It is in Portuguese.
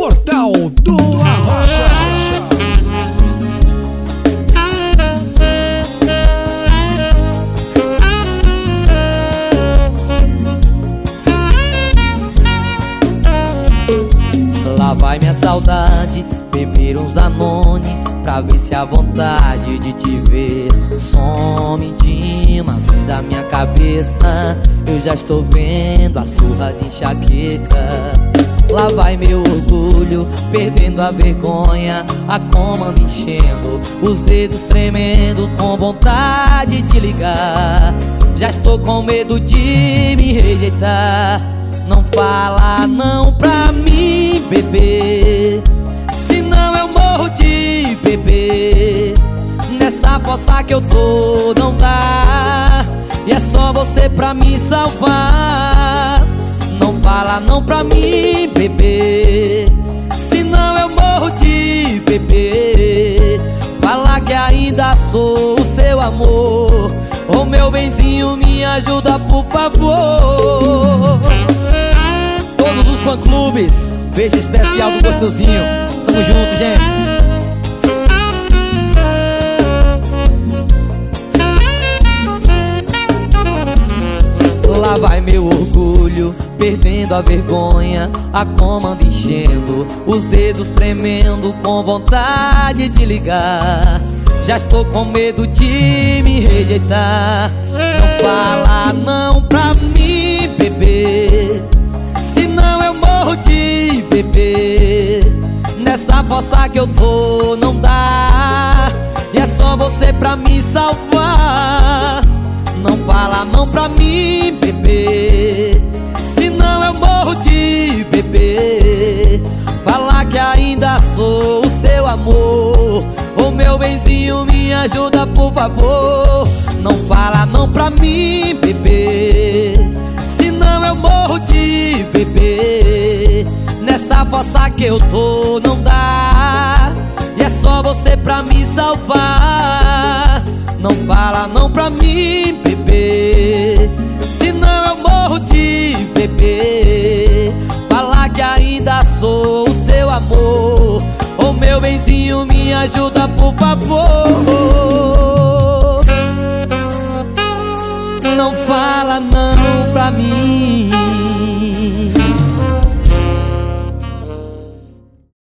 Portal do Arrocha. Lá vai minha saudade, beber uns Danone Pra ver se a vontade de te ver some de uma vez da minha cabeça Eu já estou vendo a surra de enxaqueca Lá vai meu orgulho, perdendo a vergonha A comanda enchendo, os dedos tremendo Com vontade de ligar. Já estou com medo de me rejeitar. Não fala não pra mim, bebê. Senão eu morro de bebê. Nessa fossa que eu tô não dá. E é só você pra me salvar fala não pra mim, bebê. Senão eu morro de bebê. Fala que ainda sou o seu amor. Ô meu benzinho, me ajuda por favor. Todos os fã-clubes, beijo especial do Gostosinho. Tamo junto, gente. Lá vai meu orgulho, perdendo a vergonha A comanda enchendo, os dedos tremendo Com vontade de ligar. Já estou com medo de me rejeitar. Não fala não pra mim, bebê. Senão eu morro de bebê. Nessa fossa que eu tô não dá. E é só você pra me salvar. Não fala não pra mim, bebê Senão eu morro de bebê Falar que ainda sou o seu amor. Ô meu benzinho, me ajuda por favor. Não fala não pra mim, bebê Senão eu morro de bebê Nessa fossa que eu tô não dá. E é só você pra me salvar. Não fala não pra mim, bebê Senão eu morro de bebê Falar que ainda sou o seu amor. Ô meu benzinho, me ajuda por favor